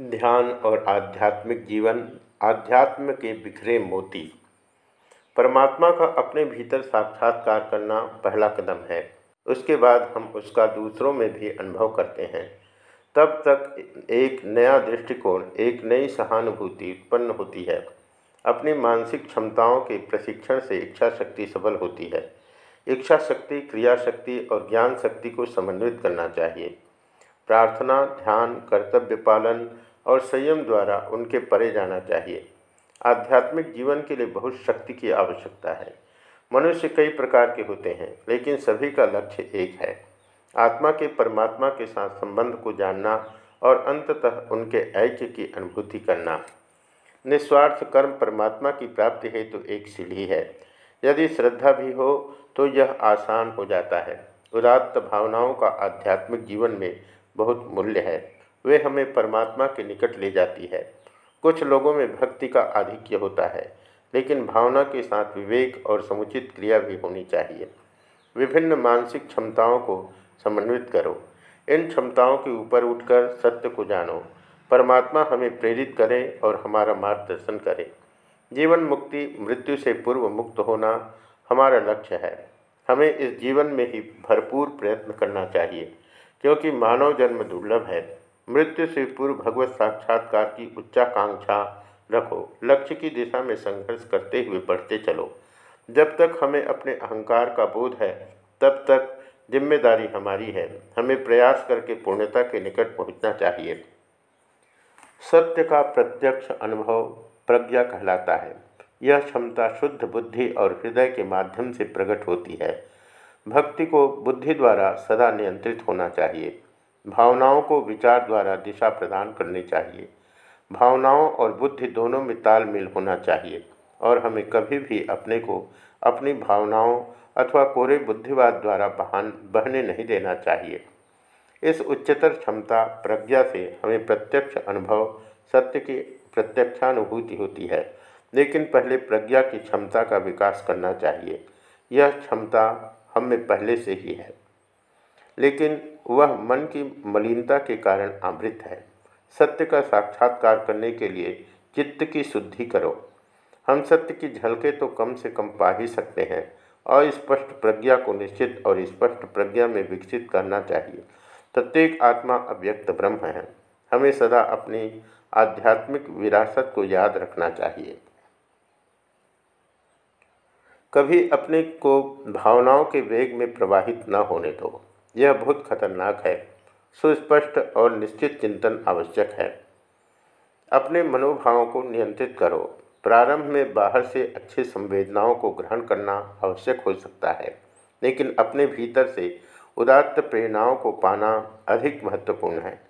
ध्यान और आध्यात्मिक जीवन, आध्यात्म के बिखरे मोती। परमात्मा का अपने भीतर साक्षात्कार करना पहला कदम है। उसके बाद हम उसका दूसरों में भी अनुभव करते हैं। तब तक एक नया दृष्टिकोण, एक नई सहानुभूति उत्पन्न होती है। अपनी मानसिक क्षमताओं के प्रशिक्षण से इच्छा शक्ति सबल होती है। इच्छा शक्ति क्रिया शक्ति और ज्ञान शक्ति को समन्वित करना चाहिए। प्रार्थना, ध्यान, कर्तव्य पालन और संयम द्वारा उनके परे जाना चाहिए। आध्यात्मिक जीवन के लिए बहुत शक्ति की आवश्यकता है। मनुष्य कई प्रकार के होते हैं, लेकिन सभी का लक्ष्य एक है। आत्मा के परमात्मा के साथ संबंध को जानना और अंततः उनके ऐक्य की अनुभूति करना। निस्वार्थ कर्म परमात्मा की प्राप्ति हेतु तो एक सीढ़ी है। यदि श्रद्धा भी हो तो यह आसान हो जाता है। उदात्त भावनाओं का आध्यात्मिक जीवन में बहुत मूल्य है। वे हमें परमात्मा के निकट ले जाती है। कुछ लोगों में भक्ति का आधिक्य होता है, लेकिन भावना के साथ विवेक और समुचित क्रिया भी होनी चाहिए। विभिन्न मानसिक क्षमताओं को समन्वित करो। इन क्षमताओं के ऊपर उठकर सत्य को जानो। परमात्मा हमें प्रेरित करे और हमारा मार्गदर्शन करे। जीवन मुक्ति मृत्यु से पूर्व मुक्त होना हमारा लक्ष्य है। हमें इस जीवन में ही भरपूर प्रयत्न करना चाहिए। क्योंकि मानव जन्म दुर्लभ है। मृत्यु से पूर्व भगवत साक्षात्कार की उच्चाकांक्षा रखो। लक्ष्य की दिशा में संघर्ष करते हुए बढ़ते चलो। जब तक हमें अपने अहंकार का बोध है, तब तक ज़िम्मेदारी हमारी है। हमें प्रयास करके पूर्णता के निकट पहुँचना चाहिए। सत्य का प्रत्यक्ष अनुभव प्रज्ञा कहलाता है। यह क्षमता शुद्ध बुद्धि और हृदय के माध्यम से प्रकट होती है। भक्ति को बुद्धि द्वारा सदा नियंत्रित होना चाहिए। भावनाओं को विचार द्वारा दिशा प्रदान करनी चाहिए। भावनाओं और बुद्धि दोनों में तालमेल होना चाहिए और हमें कभी भी अपने को अपनी भावनाओं अथवा कोरे बुद्धिवाद द्वारा बहान, बहने नहीं देना चाहिए। इस उच्चतर क्षमता प्रज्ञा से हमें प्रत्यक्ष अनुभव, सत्य की प्रत्यक्षानुभूति होती है, लेकिन पहले प्रज्ञा की क्षमता का विकास करना चाहिए। यह क्षमता हम में पहले से ही है। लेकिन वह मन की मलिनता के कारण आवृत है। सत्य का साक्षात्कार करने के लिए चित्त की शुद्धि करो। हम सत्य की झलके तो कम से कम पा ही सकते हैं अस्पष्ट प्रज्ञा को निश्चित और स्पष्ट प्रज्ञा में विकसित करना चाहिए। प्रत्येक आत्मा अव्यक्त ब्रह्म है। हमें सदा अपनी आध्यात्मिक विरासत को याद रखना चाहिए। कभी अपने को भावनाओं के वेग में प्रवाहित न होने दो। यह बहुत खतरनाक है। सुस्पष्ट और निश्चित चिंतन आवश्यक है। अपने मनोभावों को नियंत्रित करो। प्रारंभ में बाहर से अच्छे संवेदनाओं को ग्रहण करना आवश्यक हो सकता है, लेकिन अपने भीतर से उदात्त प्रेरणाओं को पाना अधिक महत्वपूर्ण है।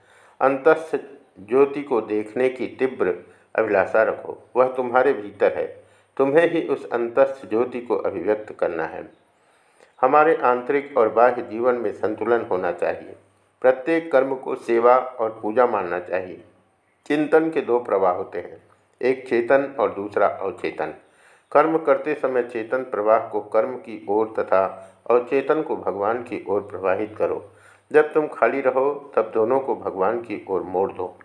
अंतस्थ ज्योति को देखने की तीव्र अभिलाषा रखो। वह तुम्हारे भीतर है। तुम्हें ही उस अंतस्थ ज्योति को अभिव्यक्त करना है। हमारे आंतरिक और बाह्य जीवन में संतुलन होना चाहिए। प्रत्येक कर्म को सेवा और पूजा मानना चाहिए। चिंतन के दो प्रवाह होते हैं, एक चेतन और दूसरा अवचेतन। कर्म करते समय चेतन प्रवाह को कर्म की ओर तथा अवचेतन को भगवान की ओर प्रवाहित करो। जब तुम खाली रहो, तब दोनों को भगवान की ओर मोड़ दो।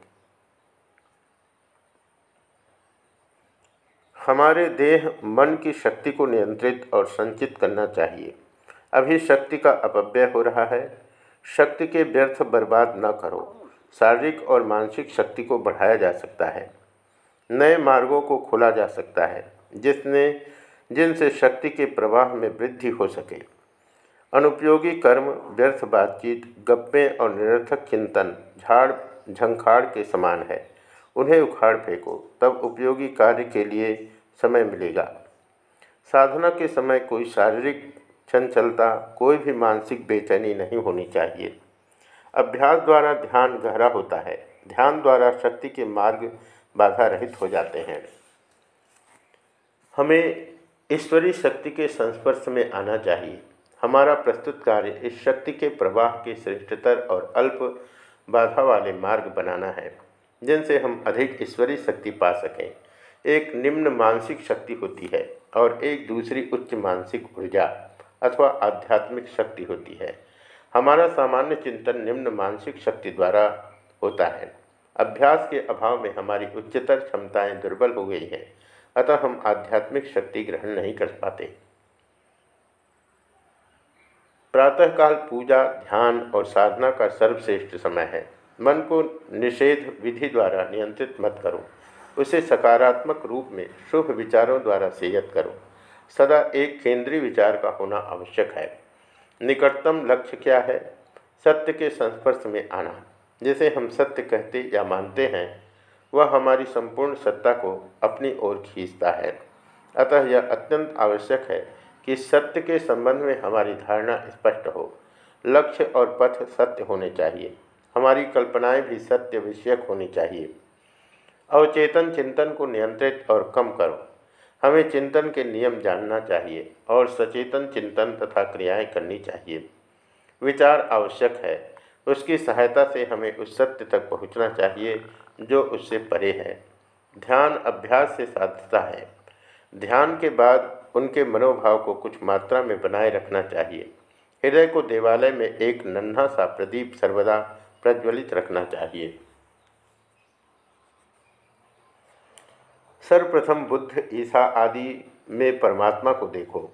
हमारे देह मन की शक्ति को नियंत्रित और संचित करना चाहिए। अभी शक्ति का अपव्यय हो रहा है। शक्ति के व्यर्थ बर्बाद न करो। शारीरिक और मानसिक शक्ति को बढ़ाया जा सकता है। नए मार्गों को खोला जा सकता है, जिसने, जिनसे शक्ति के प्रवाह में वृद्धि हो सके। अनुपयोगी कर्म, व्यर्थ बातचीत, गप्पे और निरर्थक चिंतन, झाड़, झंखाड़ के समान है। उन्हें उखाड़ फेंको, तब उपयोगी कार्य के लिए समय मिलेगा। साधना के समय कोई शारीरिक चंचलता, कोई भी मानसिक बेचैनी नहीं होनी चाहिए। अभ्यास द्वारा ध्यान गहरा होता है। ध्यान द्वारा शक्ति के मार्ग बाधा रहित हो जाते हैं। हमें ईश्वरीय शक्ति के संस्पर्श में आना चाहिए। हमारा प्रस्तुत कार्य इस शक्ति के प्रवाह के श्रेष्ठतर और अल्प बाधा वाले मार्ग बनाना है। जिनसे हम अधिक ईश्वरीय शक्ति पा सकें। एक निम्न मानसिक शक्ति होती है और एक दूसरी उच्च मानसिक ऊर्जा अथवा आध्यात्मिक शक्ति होती है। हमारा सामान्य चिंतन निम्न मानसिक शक्ति द्वारा होता है। अभ्यास के अभाव में हमारी उच्चतर क्षमताएँ दुर्बल हो गई हैं, अतः हम आध्यात्मिक शक्ति ग्रहण नहीं कर पाते। प्रातःकाल पूजा, ध्यान और साधना का सर्वश्रेष्ठ समय है। मन को निषेध विधि द्वारा नियंत्रित मत करो। उसे सकारात्मक रूप में शुभ विचारों द्वारा सेयत करो। सदा एक केंद्रीय विचार का होना आवश्यक है। निकटतम लक्ष्य क्या है? सत्य के संस्पर्श में आना, जिसे हम सत्य कहते या मानते हैं, वह हमारी संपूर्ण सत्ता को अपनी ओर खींचता है। अतः यह अत्यंत आवश्यक है कि सत्य के संबंध में हमारी धारणा स्पष्ट हो। लक्ष्य और पथ सत्य होने चाहिए। हमारी कल्पनाएँ भी सत्य विषयक होनी चाहिए। अवचेतन चिंतन को नियंत्रित और कम करो। हमें चिंतन के नियम जानना चाहिए और सचेतन चिंतन तथा क्रियाएँ करनी चाहिए। विचार आवश्यक है। उसकी सहायता से हमें उस सत्य तक पहुँचना चाहिए जो उससे परे है। ध्यान अभ्यास से साधता है। ध्यान के बाद उनके मनोभाव को कुछ मात्रा में बनाए रखना चाहिए। हृदय को देवालय में एक नन्हा सा प्रदीप सर्वदा प्रज्वलित रखना चाहिए। सर्वप्रथम बुद्ध, ईसा आदि में परमात्मा को देखो।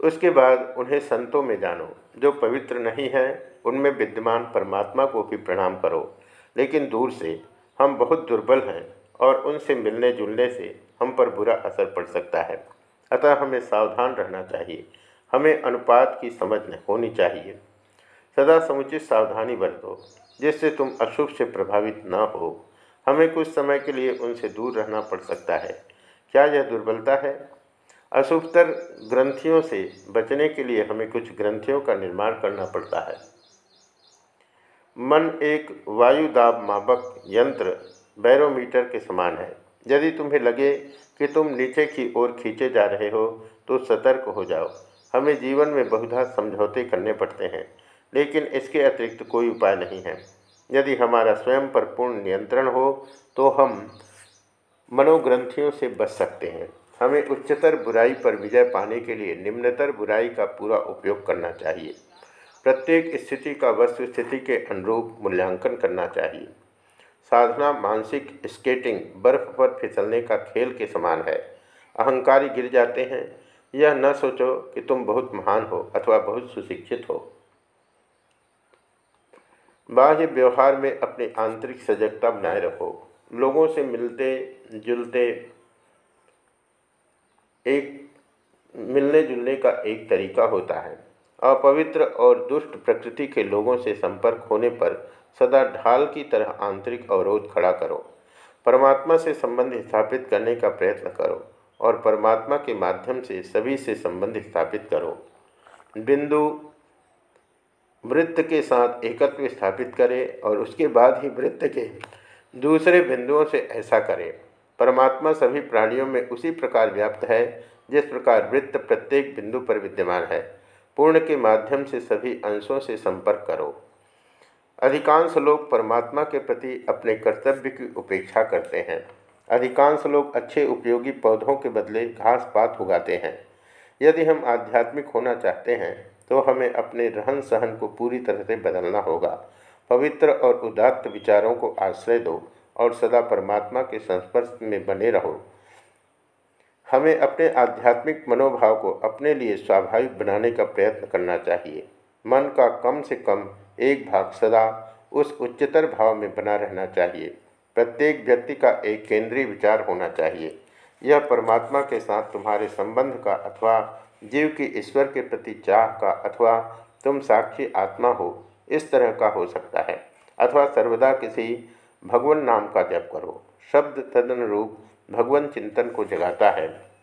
उसके बाद उन्हें संतों में जानो, जो पवित्र नहीं है, उनमें विद्यमान परमात्मा को भी प्रणाम करो। लेकिन दूर से हम बहुत दुर्बल हैं और उनसे मिलने जुलने से हम पर बुरा असर पड़ सकता है। अतः हमें सावधान रहना चाहिए। हमें अनुपात की समझ होनी चाहिए। सदा समुचित सावधानी बरतो, जिससे तुम अशुभ से प्रभावित न हो। हमें कुछ समय के लिए उनसे दूर रहना पड़ सकता है। क्या यह दुर्बलता है? अशुभतर ग्रंथियों से बचने के लिए हमें कुछ ग्रंथियों का निर्माण करना पड़ता है। मन एक वायुदाब मापक यंत्र बैरोमीटर के समान है। यदि तुम्हें लगे कि तुम नीचे की ओर खींचे जा रहे हो तो सतर्क हो जाओ। हमें जीवन में बहुधा समझौते करने पड़ते हैं। लेकिन इसके अतिरिक्त कोई उपाय नहीं है। यदि हमारा स्वयं पर पूर्ण नियंत्रण हो तो हम मनोग्रंथियों से बच सकते हैं। हमें उच्चतर बुराई पर विजय पाने के लिए निम्नतर बुराई का पूरा उपयोग करना चाहिए। प्रत्येक स्थिति का वस्तु स्थिति के अनुरूप मूल्यांकन करना चाहिए। साधना, मानसिक स्केटिंग, बर्फ़ पर फिसलने का खेल के समान है। अहंकारी गिर जाते हैं। यह न सोचो कि तुम बहुत महान हो अथवा बहुत सुशिक्षित हो। बाह्य व्यवहार में अपनी आंतरिक सजगता बनाए रखो। लोगों से मिलते, जुलते, एक, मिलने जुलने का एक तरीका होता है। अपवित्र और दुष्ट प्रकृति के लोगों से संपर्क होने पर सदा ढाल की तरह आंतरिक अवरोध खड़ा करो। परमात्मा से संबंध स्थापित करने का प्रयत्न करो और परमात्मा के माध्यम से सभी से संबंध स्थापित करो। बिंदु वृत्त के साथ एकत्व स्थापित करें और उसके बाद ही वृत्त के दूसरे बिंदुओं से ऐसा करें। परमात्मा सभी प्राणियों में उसी प्रकार व्याप्त है, जिस प्रकार वृत्त प्रत्येक बिंदु पर विद्यमान है। पूर्ण के माध्यम से सभी अंशों से संपर्क करो। अधिकांश लोग परमात्मा के प्रति अपने कर्तव्य की उपेक्षा करते हैं। अधिकांश लोग अच्छे उपयोगी पौधों के बदले घास पात उगाते हैं। यदि हम आध्यात्मिक होना चाहते हैं तो हमें अपने रहन सहन को पूरी तरह से बदलना होगा। पवित्र और उदात्त विचारों को आश्रय दो और सदा परमात्मा के संस्पर्श में बने रहो। हमें अपने आध्यात्मिक मनोभाव को अपने लिए स्वाभाविक बनाने का प्रयत्न करना चाहिए। मन का कम से कम एक भाग सदा उस उच्चतर भाव में बना रहना चाहिए। प्रत्येक व्यक्ति का एक केंद्रीय विचार होना चाहिए। यह परमात्मा के साथ तुम्हारे संबंध का अथवा जीव की ईश्वर के प्रति चाह का अथवा तुम साक्षी आत्मा हो, इस तरह का हो सकता है। अथवा सर्वदा किसी भगवान नाम का जप करो। शब्द तदन रूप भगवान चिंतन को जगाता है।